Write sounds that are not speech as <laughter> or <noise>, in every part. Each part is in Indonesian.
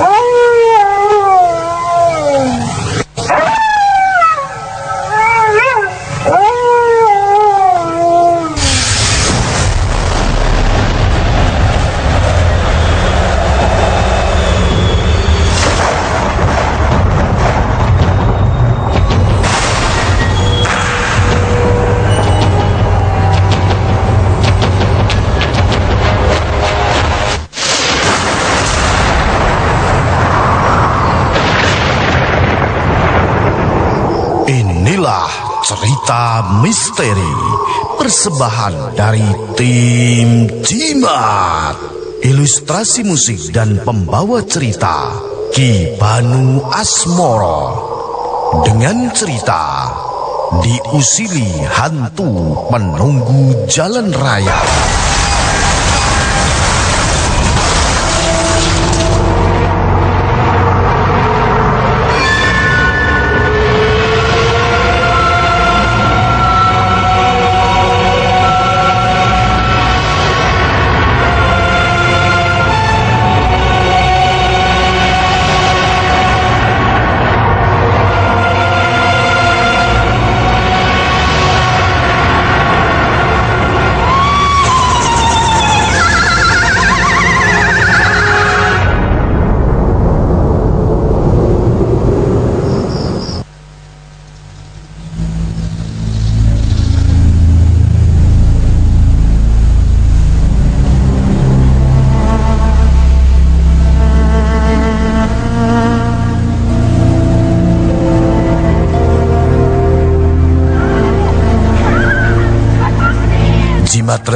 Oh! Cerita misteri persembahan dari tim Jimat. Ilustrasi musik dan pembawa cerita Ki Banu Asmoro. Dengan cerita diusili hantu penunggu jalan raya.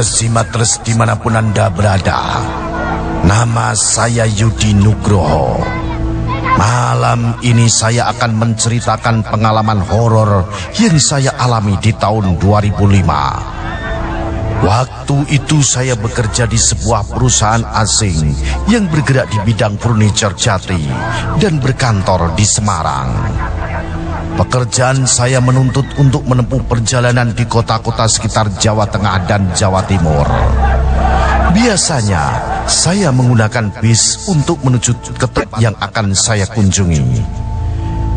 Jimatres-jimatres di mana pun Anda berada. Nama saya Yudi Nugroho. Malam ini saya akan menceritakan pengalaman horor yang saya alami di tahun 2005. Waktu itu saya bekerja di sebuah perusahaan asing yang bergerak di bidang furniture jati dan berkantor di Semarang. Pekerjaan saya menuntut untuk menempuh perjalanan di kota-kota sekitar Jawa Tengah dan Jawa Timur. Biasanya, saya menggunakan bis untuk menuju ke tempat yang akan saya kunjungi.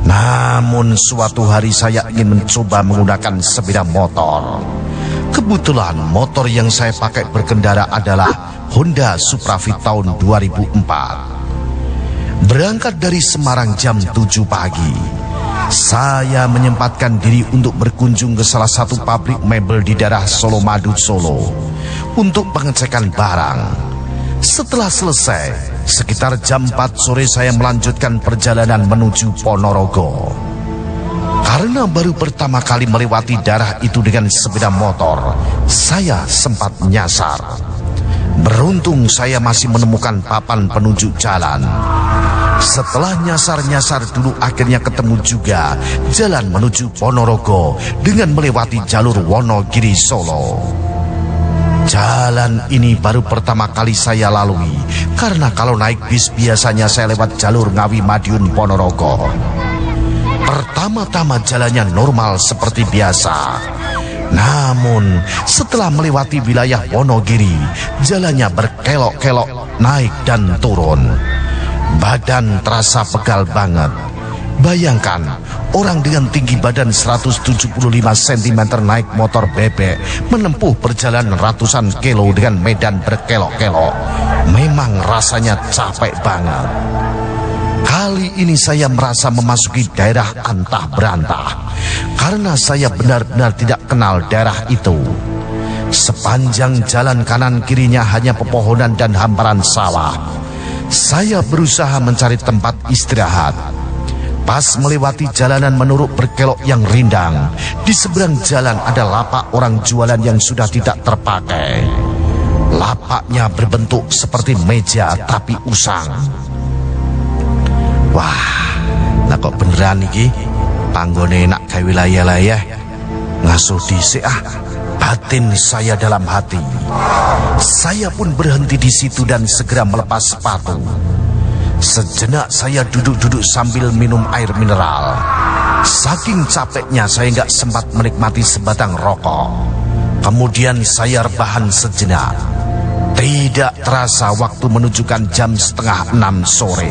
Namun suatu hari saya ingin mencoba menggunakan sepeda motor. Kebetulan motor yang saya pakai berkendara adalah Honda Supra Fit tahun 2004. Berangkat dari Semarang jam 7 pagi. Saya menyempatkan diri untuk berkunjung ke salah satu pabrik mebel di daerah Solo Madu Solo untuk pengecekan barang. Setelah selesai, sekitar jam 4 sore saya melanjutkan perjalanan menuju Ponorogo. Karena baru pertama kali melewati daerah itu dengan sepeda motor, saya sempat nyasar. Beruntung saya masih menemukan papan penunjuk jalan. Setelah nyasar-nyasar dulu akhirnya ketemu juga jalan menuju Ponorogo dengan melewati jalur Wonogiri Solo. Jalan ini baru pertama kali saya lalui karena kalau naik bis biasanya saya lewat jalur Ngawi Madiun Ponorogo. Pertama-tama jalannya normal seperti biasa. Namun setelah melewati wilayah Wonogiri, jalannya berkelok-kelok naik dan turun. Badan terasa pegal banget. Bayangkan, orang dengan tinggi badan 175 cm naik motor bebek menempuh perjalanan ratusan kilo dengan medan berkelok-kelok. Memang rasanya capek banget. Kali ini saya merasa memasuki daerah antah berantah karena saya benar-benar tidak kenal daerah itu. Sepanjang jalan kanan kirinya hanya pepohonan dan hamparan sawah. Saya berusaha mencari tempat istirahat. Pas melewati jalanan menurut berkelok yang rindang, di seberang jalan ada lapak orang jualan yang sudah tidak terpakai. Lapaknya berbentuk seperti meja tapi usang. Wah, nah kok beneran iki panggone enak gawe wilayah-layah. Ngasuh dhisik ah. Batin saya dalam hati. Saya pun berhenti di situ dan segera melepas sepatu. Sejenak saya duduk-duduk sambil minum air mineral. Saking capeknya saya nggak sempat menikmati sebatang rokok. Kemudian saya rebahan sejenak. Tidak terasa waktu menunjukkan jam setengah enam sore.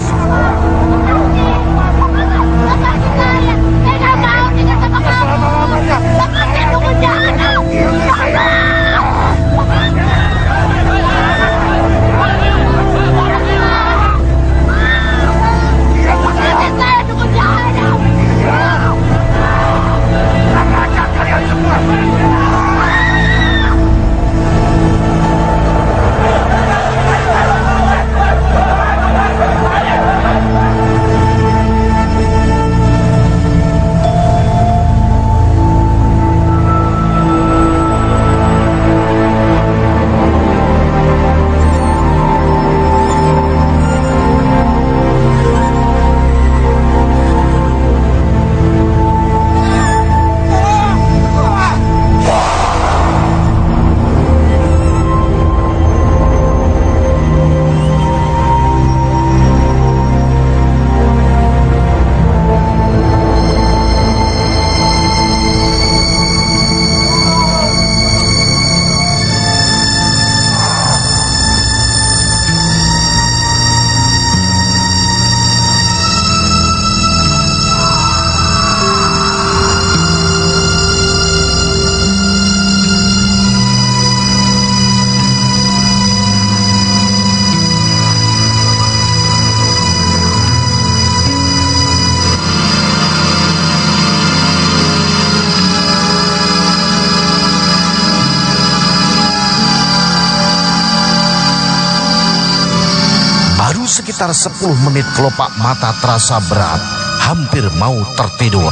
Sekitar 10 menit kelopak mata terasa berat, hampir mau tertidur.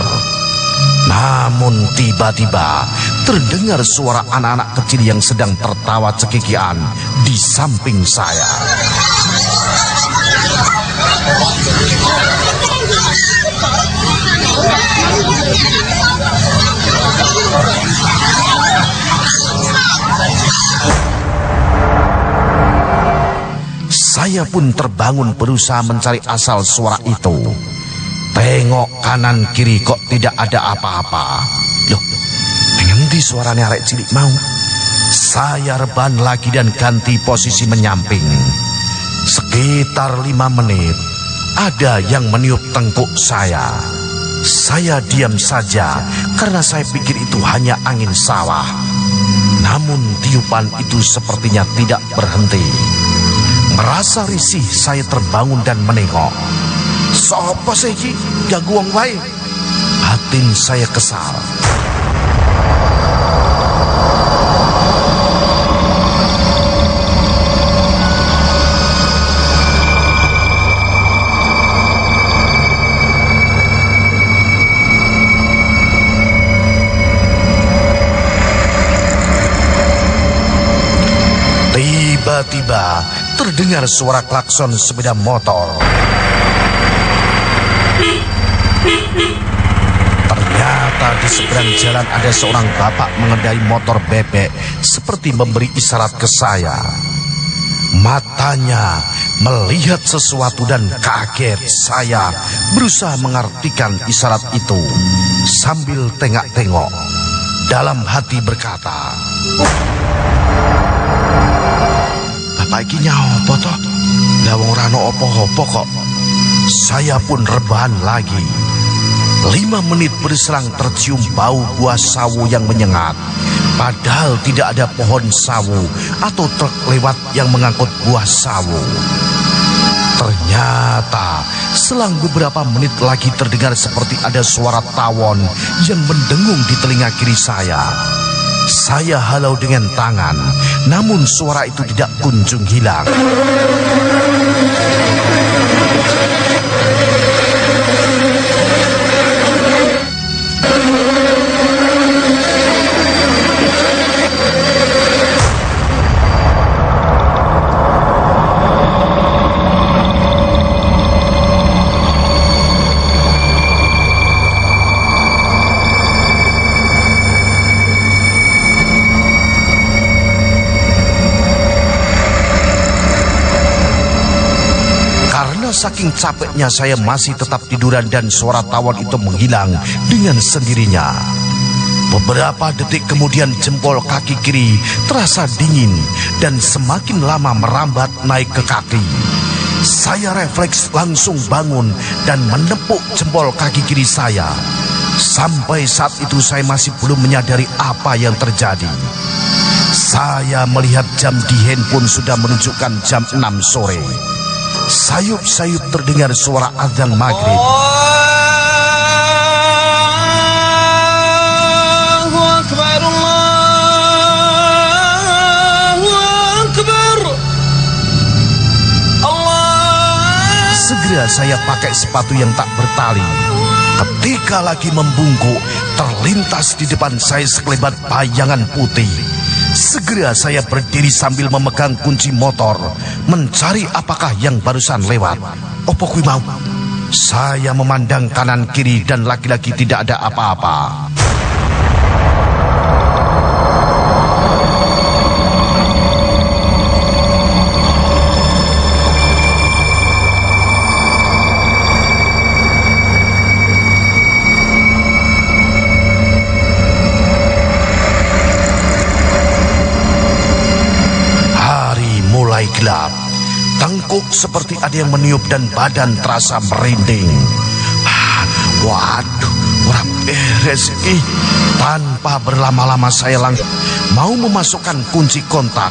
Namun tiba-tiba terdengar suara anak-anak kecil yang sedang tertawa cekikian di samping saya. Saya pun terbangun berusaha mencari asal suara itu. Tengok kanan kiri kok tidak ada apa-apa. Loh, ngendi suaranya arek cilik mau? Saya reban lagi dan ganti posisi menyamping. Sekitar lima menit, ada yang meniup tengkuk saya. Saya diam saja karena saya pikir itu hanya angin sawah. Namun tiupan itu sepertinya tidak berhenti. Merasa risih saya terbangun dan menengok. Sopo sih Gak wong wae? Saya kesal. Tiba-tiba terdengar suara klakson sepeda motor. Ternyata di seberang jalan ada seorang bapak mengendai motor bebek seperti memberi isyarat ke saya. Matanya melihat sesuatu dan kaget saya berusaha mengartikan isyarat itu sambil tengak-tengok. Dalam hati berkata, Bapak iki nyaopo toh? Lah ora apa-apa kok. Saya pun rebahan lagi. Lima menit berserang tercium bau buah sawu yang menyengat. Padahal tidak ada pohon sawu atau truk lewat yang mengangkut buah sawu. Ternyata selang beberapa menit lagi terdengar seperti ada suara tawon yang mendengung di telinga kiri saya. Saya halau dengan tangan, namun suara itu tidak kunjung hilang. Saking capeknya saya masih tetap tiduran dan suara tawon itu menghilang dengan sendirinya. Beberapa detik kemudian jempol kaki kiri terasa dingin dan semakin lama merambat naik ke kaki. Saya refleks langsung bangun dan menepuk jempol kaki kiri saya. Sampai saat itu saya masih belum menyadari apa yang terjadi. Saya melihat jam di handphone sudah menunjukkan jam 6 sore. Sayup-sayup terdengar suara azan maghrib. Segera saya pakai sepatu yang tak bertali. Ketika lagi membungkuk, terlintas di depan saya sekelebat bayangan putih. Segera saya berdiri sambil memegang kunci motor, mencari apakah yang barusan lewat. Opo kui mau? Saya memandang kanan kiri dan laki-laki tidak ada apa-apa. Tengkuk seperti ada yang meniup dan badan terasa merinding. Ah, waduh, orang beres ih. Tanpa berlama-lama saya langsung mau memasukkan kunci kontak.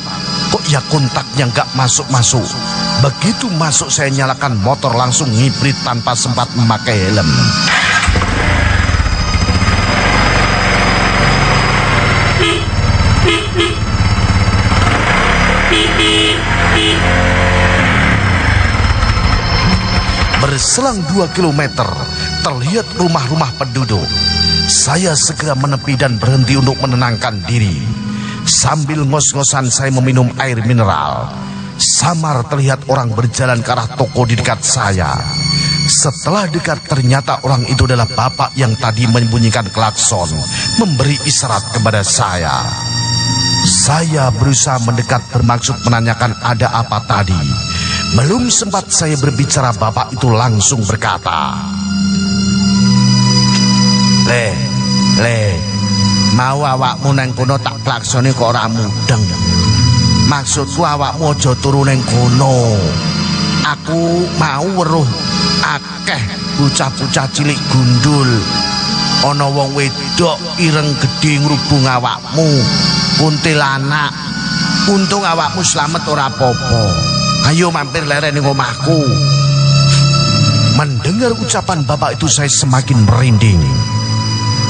Kok ya kontaknya nggak masuk-masuk? Begitu masuk saya nyalakan motor langsung ngibrit tanpa sempat memakai helm. Berselang dua kilometer, terlihat rumah-rumah penduduk. Saya segera menepi dan berhenti untuk menenangkan diri. Sambil ngos-ngosan saya meminum air mineral. Samar terlihat orang berjalan ke arah toko di dekat saya. Setelah dekat ternyata orang itu adalah bapak yang tadi menyembunyikan klakson, memberi isyarat kepada saya. Saya berusaha mendekat bermaksud menanyakan ada apa tadi. Belum sempat saya berbicara, bapak itu langsung berkata, Le, le, mau awakmu neng kono tak klaksoni kok ora mudeng. Maksudku awakmu aja turu neng kono. Aku mau weruh akeh bocah-bocah cilik gundul. Ana wong wedok ireng gedhe ngrubung awakmu. Kuntilanak. Untung awakmu selamat ora apa-apa. Ayo mampir leren ning omahku. Mendengar ucapan bapak itu saya semakin merinding.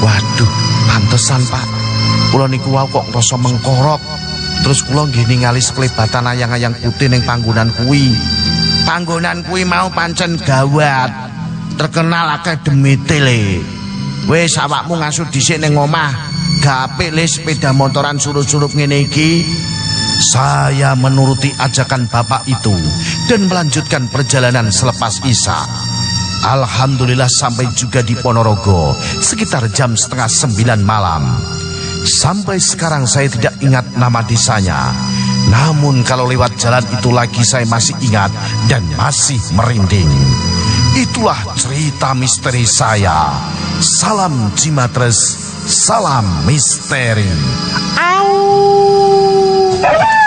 Waduh, pantesan Pak. Kula niku wau kok rasa mengkorok. Terus kula nggih ningali sekelebatan ayang-ayang putih ning panggonan kuwi. Panggonan kuwi mau pancen gawat. Terkenal akeh demite le. Wis awakmu ngasuh dhisik ning omah. Gapik le sepeda motoran surup-surup ngene iki. Saya menuruti ajakan bapak itu dan melanjutkan perjalanan selepas Isa. Alhamdulillah sampai juga di Ponorogo sekitar jam setengah sembilan malam. Sampai sekarang saya tidak ingat nama desanya. Namun kalau lewat jalan itu lagi saya masih ingat dan masih merinding. Itulah cerita misteri saya. Salam Cimatres, salam misteri. Yeah! <laughs>